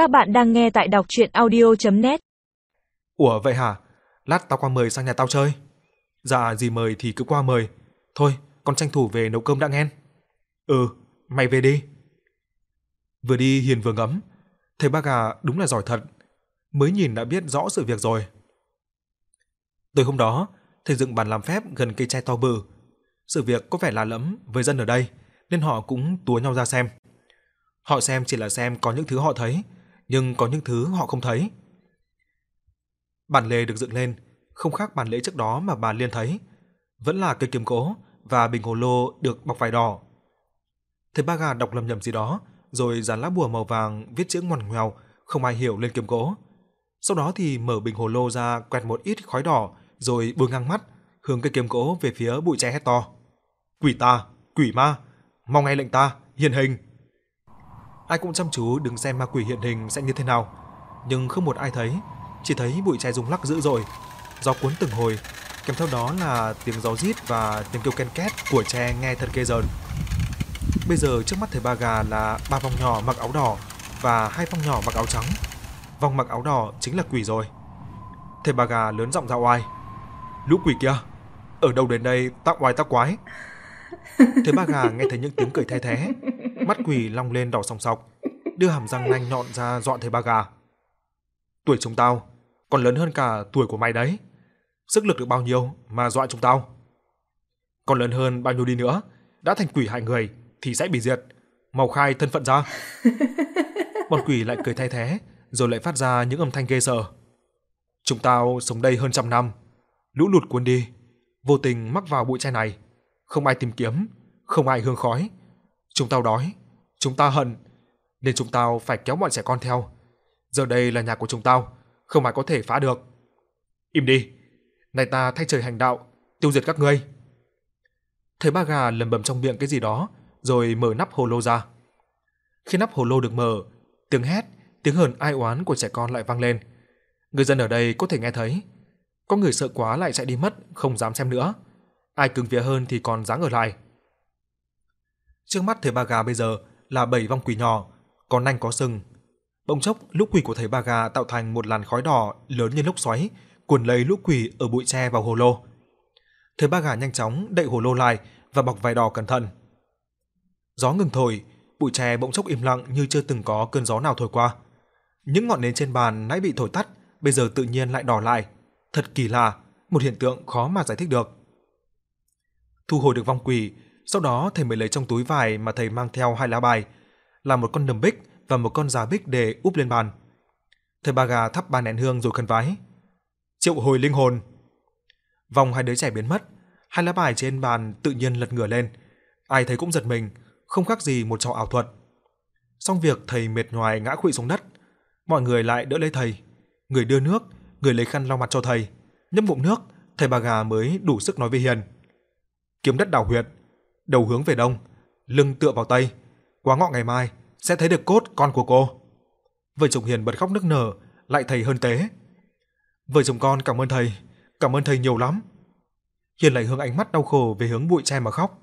Các bạn đang nghe tại đọc chuyện audio.net Ủa vậy hả? Lát tao qua mời sang nhà tao chơi. Dạ gì mời thì cứ qua mời. Thôi, con tranh thủ về nấu cơm đã nghe. Ừ, mày về đi. Vừa đi Hiền vừa ngẫm, thầy ba gà đúng là giỏi thật. Mới nhìn đã biết rõ sự việc rồi. Tối hôm đó, thầy dựng bàn làm phép gần cây tre to bự. Sự việc có vẻ lạ lẫm với dân ở đây, nên họ cũng túa nhau ra xem. Họ xem chỉ là xem có những thứ họ thấy, nhưng có những thứ họ không thấy. bàn lề được dựng lên, không khác bàn lễ trước đó mà bà Liên thấy, vẫn là cây kiếm gỗ và bình hồ lô được bọc vải đỏ. Thầy Ba Gà đọc lầm nhầm gì đó, rồi dán lá bùa màu vàng viết chữ ngoằn ngoèo, không ai hiểu lên kiếm gỗ. Sau đó thì mở bình hồ lô ra quẹt một ít khói đỏ, rồi bôi ngang mắt, hướng cây kiếm gỗ về phía bụi tre hét to. Quỷ ta, quỷ ma, mong nghe lệnh ta, hiện hình. Ai cũng chăm chú đứng xem ma quỷ hiện hình sẽ như thế nào, nhưng không một ai thấy, chỉ thấy bụi tre rung lắc dữ dội, gió cuốn từng hồi, kèm theo đó là tiếng gió rít và tiếng kêu ken két của tre nghe thật ghê rợn. Bây giờ trước mắt thầy Ba Gà là ba vòng nhỏ mặc áo đỏ và hai vòng nhỏ mặc áo trắng. vòng mặc áo đỏ chính là quỷ rồi. Thầy Ba Gà lớn giọng ra oai. Lũ quỷ kia, ở đâu đến đây tao oai tao quái. Thầy Ba Gà nghe thấy những tiếng cười the thế, mắt quỷ long lên đỏ sòng sọc, đưa hàm răng nanh nhọn ra dọn thầy Ba Gà. Tuổi chúng tao còn lớn hơn cả tuổi của mày đấy. Sức lực được bao nhiêu mà dọa chúng tao? Còn lớn hơn bao nhiêu đi nữa, đã thành quỷ hại người thì sẽ bị diệt. Mau khai thân phận ra. Bọn quỷ lại cười thay thế, rồi lại phát ra những âm thanh ghê sợ. Chúng tao sống đây hơn trăm năm, lũ lụt cuốn đi, vô tình mắc vào bụi tre này, không ai tìm kiếm, không ai hương khói. Chúng tao đói, chúng ta hận, nên chúng tao phải kéo bọn trẻ con theo. Giờ đây là nhà của chúng tao, không ai có thể phá được. Im đi, nay ta thay trời hành đạo, tiêu diệt các ngươi. Thầy ba gà lẩm bầm trong miệng cái gì đó, rồi mở nắp hồ lô ra. Khi nắp hồ lô được mở, tiếng hét, tiếng hờn ai oán của trẻ con lại vang lên. Người dân ở đây có thể nghe thấy. Có người sợ quá lại chạy đi mất, không dám xem nữa. Ai cứng vía hơn thì còn dáng ở lại. Trước mắt thầy ba gà bây giờ là bảy vong quỷ nhỏ, có nanh có sừng. Bỗng chốc, lũ quỷ của thầy ba gà tạo thành một làn khói đỏ lớn như lốc xoáy, cuốn lấy lũ quỷ ở bụi tre vào hồ lô. Thầy ba gà nhanh chóng đậy hồ lô lại và bọc vải đỏ cẩn thận. Gió ngừng thổi, bụi tre bỗng chốc im lặng như chưa từng có cơn gió nào thổi qua. Những ngọn nến trên bàn nãy bị thổi tắt, bây giờ tự nhiên lại đỏ lại. Thật kỳ lạ, một hiện tượng khó mà giải thích được. Thu hồi được vong quỷ, sau đó thầy mới lấy trong túi vải mà thầy mang theo hai lá bài, là một con nầm bích và một con già bích để úp lên bàn. Thầy ba gà thắp ba nén hương rồi khấn vái. Triệu hồi linh hồn. Vòng hai đứa trẻ biến mất, hai lá bài trên bàn tự nhiên lật ngửa lên. Ai thấy cũng giật mình, không khác gì một trò ảo thuật. Xong việc thầy mệt nhoài ngã quỵ xuống đất, mọi người lại đỡ lấy thầy, người đưa nước, người lấy khăn lau mặt cho thầy, nhấp ngụm nước, thầy bà gà mới đủ sức nói với Hiền. Kiếm đất đào huyệt, đầu hướng về đông, lưng tựa vào tây, quá ngọ ngày mai sẽ thấy được cốt con của cô. Vợ chồng Hiền bật khóc nức nở, lại thầy hơn tế. Vợ chồng con cảm ơn thầy, cảm ơn thầy nhiều lắm. Hiền lại hướng ánh mắt đau khổ về hướng bụi tre mà khóc.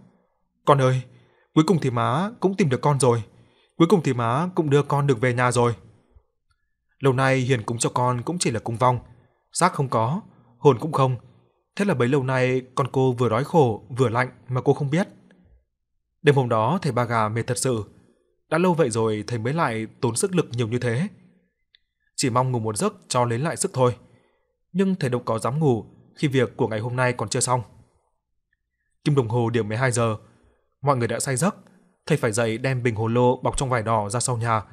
Con ơi, cuối cùng thì má cũng tìm được con rồi. Cuối cùng thì má cũng đưa con được về nhà rồi. Lâu nay Hiền cúng cho con cũng chỉ là cúng vong, xác không có, hồn cũng không. Thế là bấy lâu nay con cô vừa đói khổ vừa lạnh mà cô không biết. Đêm hôm đó thầy ba gà mệt thật sự, đã lâu vậy rồi thầy mới lại tốn sức lực nhiều như thế. Chỉ mong ngủ một giấc cho lấy lại sức thôi. Nhưng thầy đâu có dám ngủ khi việc của ngày hôm nay còn chưa xong. Kim đồng hồ điểm 12 giờ, mọi người đã say giấc, thầy phải dậy đem bình hồ lô bọc trong vải đỏ ra sau nhà,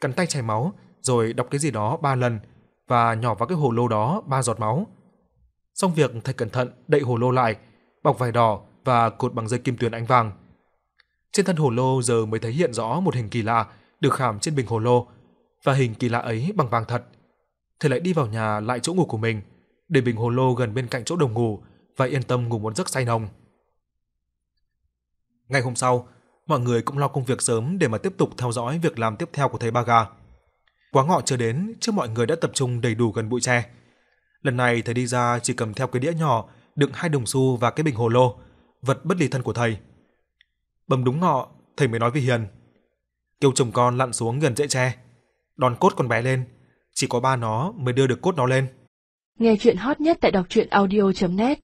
cắn tay chảy máu rồi đọc cái gì đó ba lần và nhỏ vào cái hồ lô đó ba giọt máu. Xong việc thầy cẩn thận đậy hồ lô lại, bọc vải đỏ và cột bằng dây kim tuyến ánh vàng trên thân hồ lô giờ mới thấy hiện rõ một hình kỳ lạ được khảm trên bình hồ lô, và hình kỳ lạ ấy bằng vàng thật. Thầy lại đi vào nhà lại chỗ ngủ của mình, để bình hồ lô gần bên cạnh chỗ đồng ngủ và yên tâm ngủ một giấc say nồng. Ngày hôm sau, mọi người cũng lo công việc sớm để mà tiếp tục theo dõi việc làm tiếp theo của thầy Ba Gà. Quá ngọ chưa đến, trước mọi người đã tập trung đầy đủ gần bụi tre. Lần này thầy đi ra chỉ cầm theo cái đĩa nhỏ đựng hai đồng xu và cái bình hồ lô, vật bất ly thân của thầy. Bầm đúng ngọ, thầy mới nói với Hiền. Kiều chồng con lặn xuống gần rễ tre. đòn cốt con bé lên, chỉ có ba nó mới đưa được cốt nó lên. Nghe chuyện hot nhất tại đọc truyện audio.net